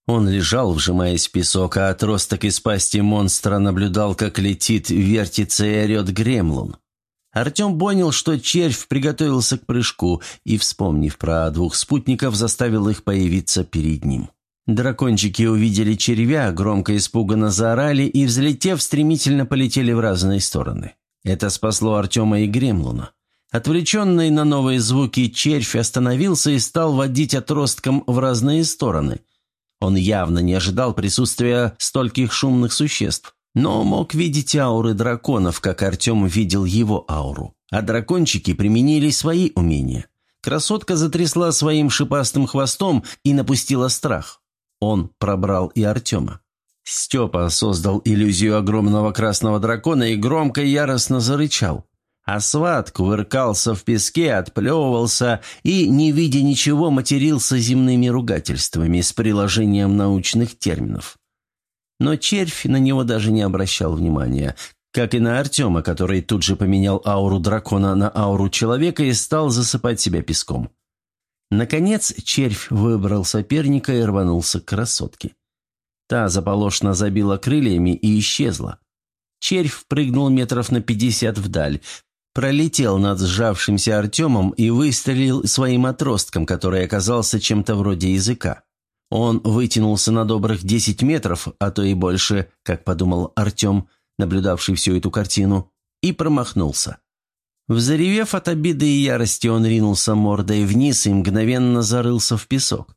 A: Он лежал, вжимаясь в песок, а отросток из пасти монстра наблюдал, как летит, вертится и орет Гремлун. Артем понял, что червь приготовился к прыжку и, вспомнив про двух спутников, заставил их появиться перед ним. Дракончики увидели червя, громко испуганно заорали и, взлетев, стремительно полетели в разные стороны. Это спасло Артема и Гремлуна. Отвлеченный на новые звуки червь остановился и стал водить отростком в разные стороны. Он явно не ожидал присутствия стольких шумных существ, но мог видеть ауры драконов, как Артем видел его ауру. А дракончики применили свои умения. Красотка затрясла своим шипастым хвостом и напустила страх. Он пробрал и Артема. Степа создал иллюзию огромного красного дракона и громко и яростно зарычал. А сват кувыркался в песке, отплевывался и, не видя ничего, матерился земными ругательствами с приложением научных терминов. Но червь на него даже не обращал внимания, как и на Артема, который тут же поменял ауру дракона на ауру человека и стал засыпать себя песком. Наконец червь выбрал соперника и рванулся к красотке. Та заполошно забила крыльями и исчезла. Червь прыгнул метров на пятьдесят вдаль, пролетел над сжавшимся Артемом и выстрелил своим отростком, который оказался чем-то вроде языка. Он вытянулся на добрых десять метров, а то и больше, как подумал Артем, наблюдавший всю эту картину, и промахнулся. Взревев от обиды и ярости, он ринулся мордой вниз и мгновенно зарылся в песок.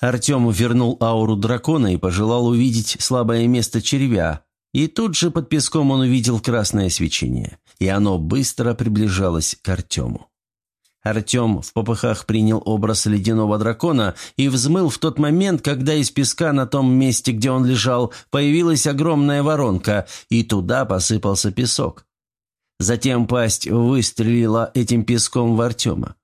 A: Артем вернул ауру дракона и пожелал увидеть слабое место червя, и тут же под песком он увидел красное свечение, и оно быстро приближалось к Артему. Артем в попыхах принял образ ледяного дракона и взмыл в тот момент, когда из песка на том месте, где он лежал, появилась огромная воронка, и туда посыпался песок. Затем пасть выстрелила этим песком в Артема.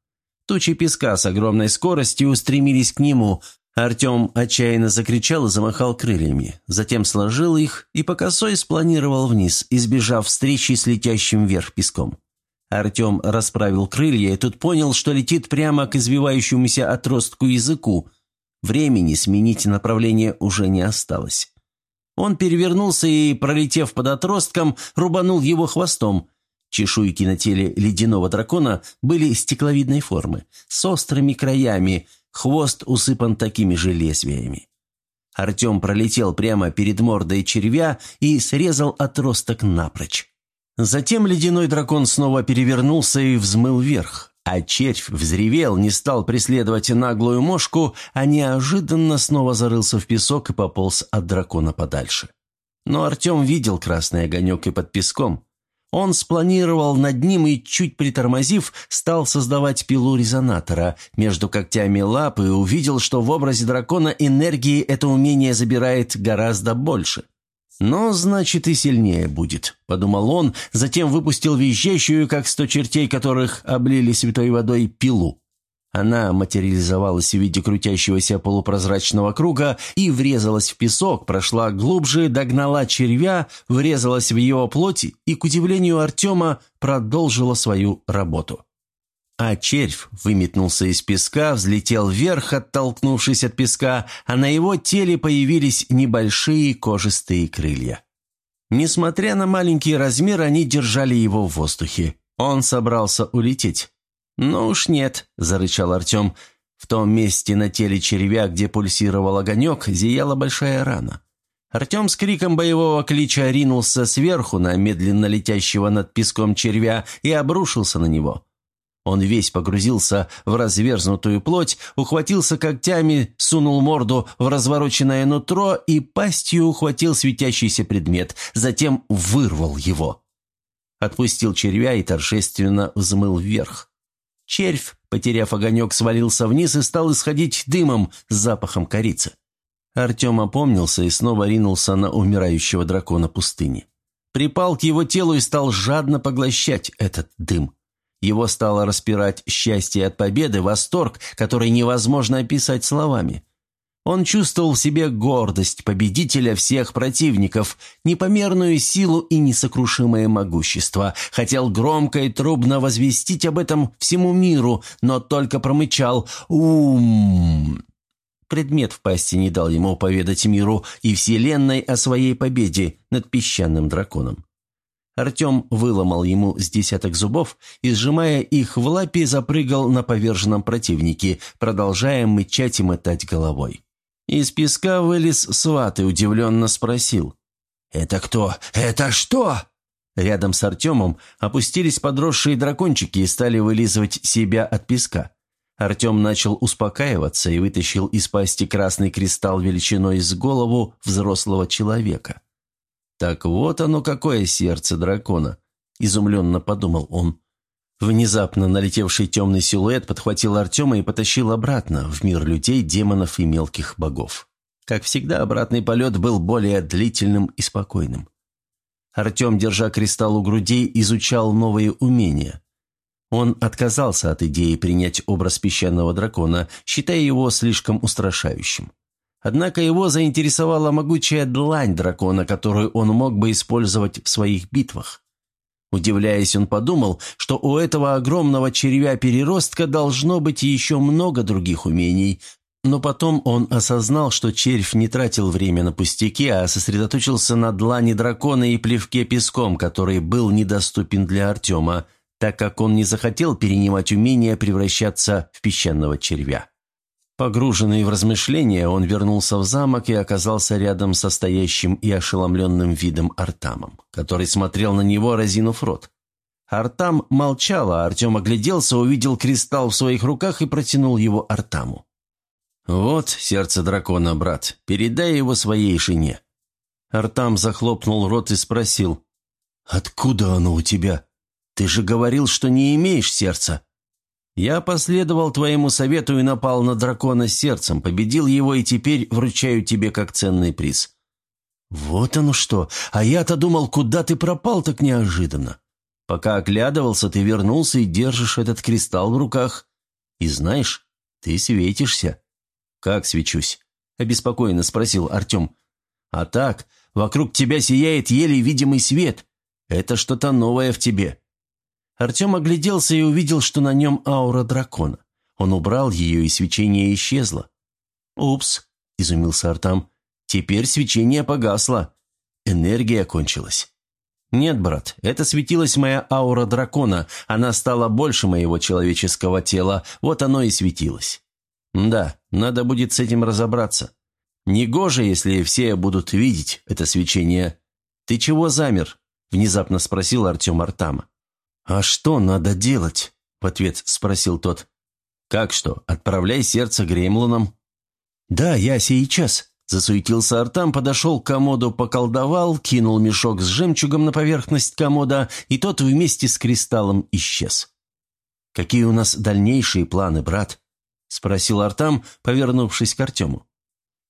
A: Тучи песка с огромной скоростью устремились к нему. Артем отчаянно закричал и замахал крыльями. Затем сложил их и по косой спланировал вниз, избежав встречи с летящим вверх песком. Артем расправил крылья и тут понял, что летит прямо к извивающемуся отростку языку. Времени сменить направление уже не осталось. Он перевернулся и, пролетев под отростком, рубанул его хвостом. Чешуйки на теле ледяного дракона были стекловидной формы, с острыми краями, хвост усыпан такими же лезвиями. Артем пролетел прямо перед мордой червя и срезал отросток напрочь. Затем ледяной дракон снова перевернулся и взмыл вверх, а червь взревел, не стал преследовать наглую мошку, а неожиданно снова зарылся в песок и пополз от дракона подальше. Но Артем видел красный огонек и под песком. Он спланировал над ним и, чуть притормозив, стал создавать пилу резонатора между когтями лап и увидел, что в образе дракона энергии это умение забирает гораздо больше. «Но, значит, и сильнее будет», — подумал он, затем выпустил визжащую, как сто чертей, которых облили святой водой, пилу. Она материализовалась в виде крутящегося полупрозрачного круга и врезалась в песок, прошла глубже, догнала червя, врезалась в его плоть и, к удивлению Артема, продолжила свою работу. А червь выметнулся из песка, взлетел вверх, оттолкнувшись от песка, а на его теле появились небольшие кожистые крылья. Несмотря на маленький размер, они держали его в воздухе. Он собрался улететь. «Ну уж нет», – зарычал Артем. В том месте на теле червя, где пульсировал огонек, зияла большая рана. Артем с криком боевого клича ринулся сверху на медленно летящего над песком червя и обрушился на него. Он весь погрузился в разверзнутую плоть, ухватился когтями, сунул морду в развороченное нутро и пастью ухватил светящийся предмет, затем вырвал его. Отпустил червя и торжественно взмыл вверх. Червь, потеряв огонек, свалился вниз и стал исходить дымом с запахом корицы. Артем опомнился и снова ринулся на умирающего дракона пустыни. Припал к его телу и стал жадно поглощать этот дым. Его стало распирать счастье от победы, восторг, который невозможно описать словами. Он чувствовал в себе гордость победителя всех противников, непомерную силу и несокрушимое могущество. Хотел громко и трубно возвестить об этом всему миру, но только промычал «Ум». Предмет в пасти не дал ему поведать миру и вселенной о своей победе над песчаным драконом. Артем выломал ему с десяток зубов и, сжимая их в лапе, запрыгал на поверженном противнике, продолжая мычать и мотать головой. Из песка вылез сват и удивленно спросил. «Это кто? Это что?» Рядом с Артемом опустились подросшие дракончики и стали вылизывать себя от песка. Артем начал успокаиваться и вытащил из пасти красный кристалл величиной с голову взрослого человека. «Так вот оно какое сердце дракона!» – изумленно подумал он. Внезапно налетевший темный силуэт подхватил Артема и потащил обратно, в мир людей, демонов и мелких богов. Как всегда, обратный полет был более длительным и спокойным. Артем, держа кристалл у грудей, изучал новые умения. Он отказался от идеи принять образ песчаного дракона, считая его слишком устрашающим. Однако его заинтересовала могучая длань дракона, которую он мог бы использовать в своих битвах. Удивляясь, он подумал, что у этого огромного червя-переростка должно быть еще много других умений, но потом он осознал, что червь не тратил время на пустяки, а сосредоточился на длани дракона и плевке песком, который был недоступен для Артема, так как он не захотел перенимать умение превращаться в песчаного червя. Погруженный в размышления, он вернулся в замок и оказался рядом со стоящим и ошеломленным видом Артамом, который смотрел на него, разинув рот. Артам молчал, а Артем огляделся, увидел кристалл в своих руках и протянул его Артаму. «Вот сердце дракона, брат, передай его своей жене». Артам захлопнул рот и спросил, «Откуда оно у тебя? Ты же говорил, что не имеешь сердца». Я последовал твоему совету и напал на дракона сердцем, победил его и теперь вручаю тебе как ценный приз». «Вот оно что! А я-то думал, куда ты пропал так неожиданно. Пока оглядывался, ты вернулся и держишь этот кристалл в руках. И знаешь, ты светишься». «Как свечусь?» – обеспокоенно спросил Артем. «А так, вокруг тебя сияет еле видимый свет. Это что-то новое в тебе. Артем огляделся и увидел, что на нем аура дракона. Он убрал ее, и свечение исчезло. «Упс», – изумился Артам, – «теперь свечение погасло. Энергия кончилась». «Нет, брат, это светилась моя аура дракона. Она стала больше моего человеческого тела. Вот оно и светилось». «Да, надо будет с этим разобраться. Негоже, если все будут видеть это свечение. Ты чего замер?» – внезапно спросил Артем Артама. «А что надо делать?» – в ответ спросил тот. «Как что? Отправляй сердце гремлунам». «Да, я сейчас», – засуетился Артам, подошел к комоду, поколдовал, кинул мешок с жемчугом на поверхность комода, и тот вместе с кристаллом исчез. «Какие у нас дальнейшие планы, брат?» – спросил Артам, повернувшись к Артему.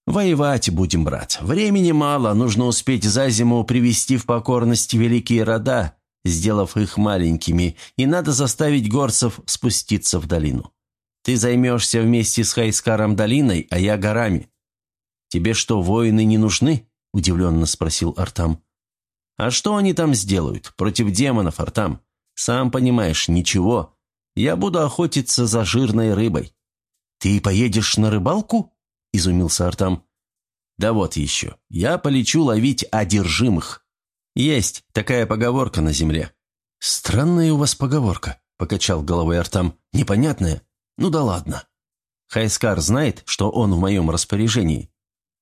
A: «Воевать будем, брат. Времени мало, нужно успеть за зиму привести в покорность великие рода, сделав их маленькими, и надо заставить горцев спуститься в долину. Ты займешься вместе с Хайскаром долиной, а я горами. Тебе что, воины не нужны?» – удивленно спросил Артам. «А что они там сделают? Против демонов, Артам? Сам понимаешь, ничего. Я буду охотиться за жирной рыбой». «Ты поедешь на рыбалку?» – изумился Артам. «Да вот еще. Я полечу ловить одержимых». «Есть такая поговорка на земле». «Странная у вас поговорка», – покачал головой Артам. «Непонятная? Ну да ладно». «Хайскар знает, что он в моем распоряжении».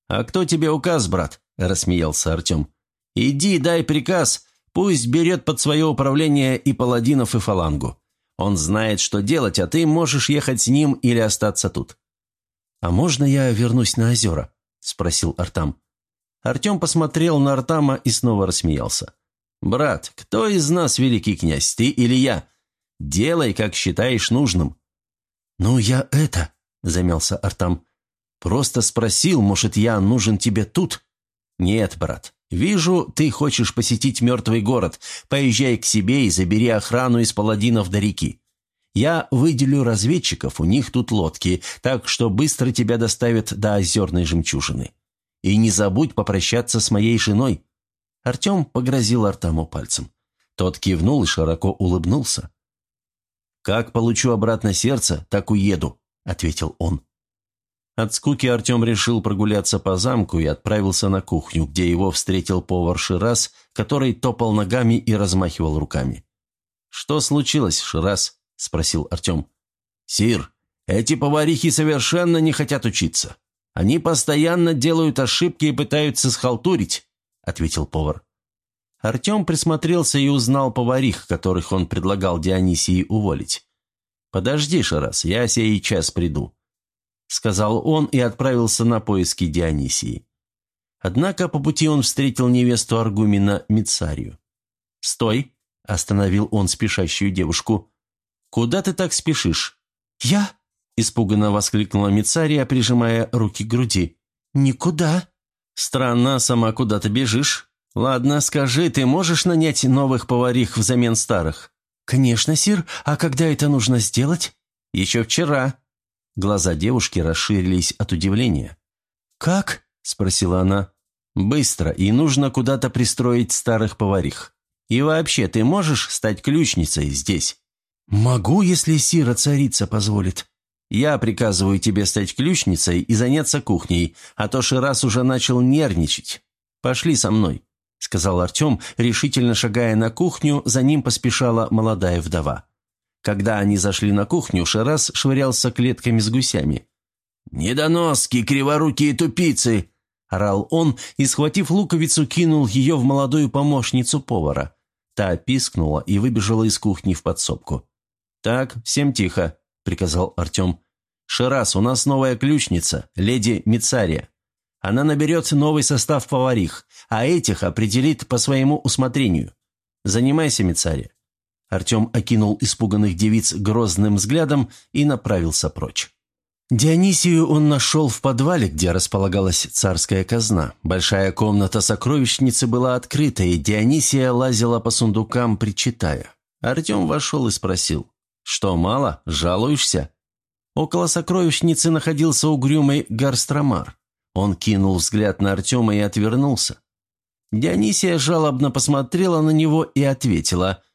A: «А кто тебе указ, брат?» – рассмеялся Артем. «Иди, дай приказ, пусть берет под свое управление и паладинов, и фалангу. Он знает, что делать, а ты можешь ехать с ним или остаться тут». «А можно я вернусь на озера?» – спросил Артам. Артем посмотрел на Артама и снова рассмеялся. «Брат, кто из нас великий князь, ты или я? Делай, как считаешь нужным». «Ну, я это...» – замялся Артам. «Просто спросил, может, я нужен тебе тут?» «Нет, брат. Вижу, ты хочешь посетить мертвый город. Поезжай к себе и забери охрану из паладинов до реки. Я выделю разведчиков, у них тут лодки, так что быстро тебя доставят до озерной жемчужины. И не забудь попрощаться с моей женой». Артем погрозил Артаму пальцем. Тот кивнул и широко улыбнулся. «Как получу обратно сердце, так уеду», — ответил он. От скуки Артем решил прогуляться по замку и отправился на кухню, где его встретил повар Шираз, который топал ногами и размахивал руками. «Что случилось, Шираз?» – спросил Артем. «Сир, эти поварихи совершенно не хотят учиться. Они постоянно делают ошибки и пытаются схалтурить», – ответил повар. Артем присмотрелся и узнал поварих, которых он предлагал Дионисии уволить. «Подожди, Шираз, я сейчас приду», сказал он и отправился на поиски Дионисии. Однако по пути он встретил невесту Аргумина Мицарию. «Стой!» – остановил он спешащую девушку. «Куда ты так спешишь?» «Я?» – испуганно воскликнула Мицария, прижимая руки к груди. «Никуда». «Странно, сама куда ты бежишь? Ладно, скажи, ты можешь нанять новых поварих взамен старых?» «Конечно, сир. А когда это нужно сделать?» «Еще вчера», Глаза девушки расширились от удивления. «Как?» – спросила она. «Быстро, и нужно куда-то пристроить старых поварих. И вообще, ты можешь стать ключницей здесь?» «Могу, если Сира царица позволит». «Я приказываю тебе стать ключницей и заняться кухней, а то Ширас уже начал нервничать. Пошли со мной», – сказал Артем, решительно шагая на кухню, за ним поспешала молодая вдова. Когда они зашли на кухню, Шарас швырялся клетками с гусями. «Недоноски, криворукие тупицы!» – орал он и, схватив луковицу, кинул ее в молодую помощницу повара. Та пискнула и выбежала из кухни в подсобку. «Так, всем тихо», – приказал Артем. «Шарас, у нас новая ключница, леди Мицария. Она наберет новый состав поварих, а этих определит по своему усмотрению. Занимайся, Мицария. Артем окинул испуганных девиц грозным взглядом и направился прочь. Дионисию он нашел в подвале, где располагалась царская казна. Большая комната сокровищницы была открыта, и Дионисия лазила по сундукам, причитая. Артем вошел и спросил. «Что, мало? Жалуешься?» Около сокровищницы находился угрюмый Гарстромар. Он кинул взгляд на Артема и отвернулся. Дионисия жалобно посмотрела на него и ответила –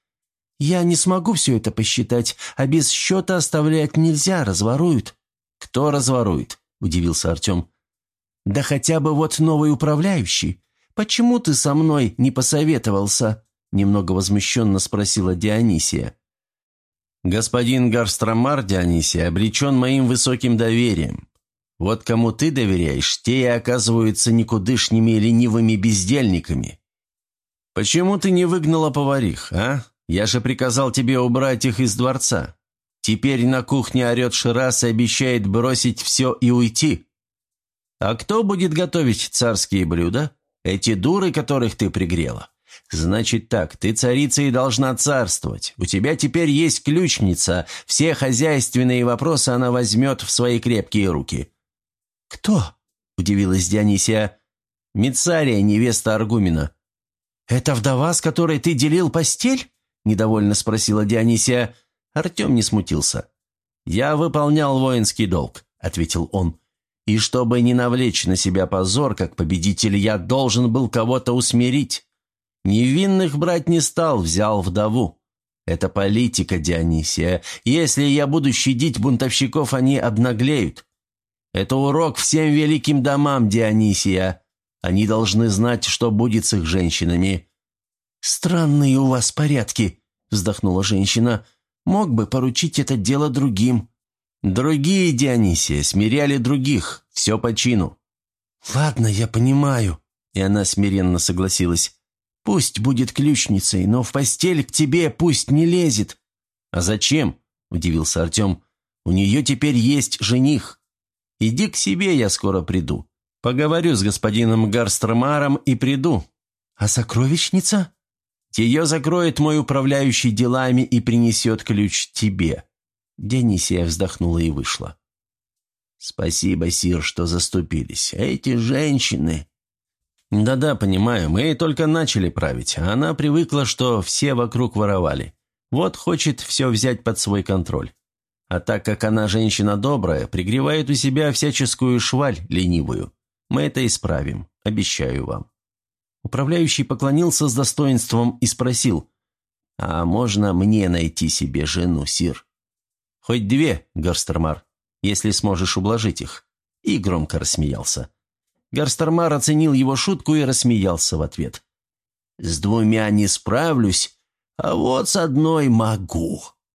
A: «Я не смогу все это посчитать, а без счета оставлять нельзя, разворуют». «Кто разворует?» – удивился Артем. «Да хотя бы вот новый управляющий. Почему ты со мной не посоветовался?» – немного возмущенно спросила Дионисия. «Господин Гарстромар, Дионисия, обречен моим высоким доверием. Вот кому ты доверяешь, те и оказываются никудышними ленивыми бездельниками. Почему ты не выгнала поварих, а? Я же приказал тебе убрать их из дворца. Теперь на кухне орет Ширас и обещает бросить все и уйти. А кто будет готовить царские блюда? Эти дуры, которых ты пригрела. Значит так, ты царица и должна царствовать. У тебя теперь есть ключница. Все хозяйственные вопросы она возьмет в свои крепкие руки». «Кто?» – удивилась Дионисия. «Мицария, невеста Аргумина». «Это вдова, с которой ты делил постель?» недовольно спросила Дионисия. Артем не смутился. «Я выполнял воинский долг», — ответил он. «И чтобы не навлечь на себя позор, как победитель, я должен был кого-то усмирить. Невинных брать не стал, взял вдову. Это политика, Дионисия. Если я буду щадить бунтовщиков, они обнаглеют. Это урок всем великим домам, Дионисия. Они должны знать, что будет с их женщинами. «Странные у вас порядки», – вздохнула женщина. «Мог бы поручить это дело другим». «Другие, Дионисия, смиряли других. Все по чину». «Ладно, я понимаю». И она смиренно согласилась. «Пусть будет ключницей, но в постель к тебе пусть не лезет». «А зачем?» – удивился Артем. «У нее теперь есть жених. Иди к себе, я скоро приду. Поговорю с господином Гарстромаром и приду». «А сокровищница?» «Ее закроет мой управляющий делами и принесет ключ тебе». Дионисия вздохнула и вышла. «Спасибо, Сир, что заступились. Эти женщины...» «Да-да, понимаю, мы только начали править, а она привыкла, что все вокруг воровали. Вот хочет все взять под свой контроль. А так как она женщина добрая, пригревает у себя всяческую шваль ленивую. Мы это исправим, обещаю вам». Управляющий поклонился с достоинством и спросил, «А можно мне найти себе жену, Сир?» «Хоть две, Гарстермар, если сможешь ублажить их». И громко рассмеялся. Гарстермар оценил его шутку и рассмеялся в ответ. «С двумя не справлюсь, а вот с одной могу».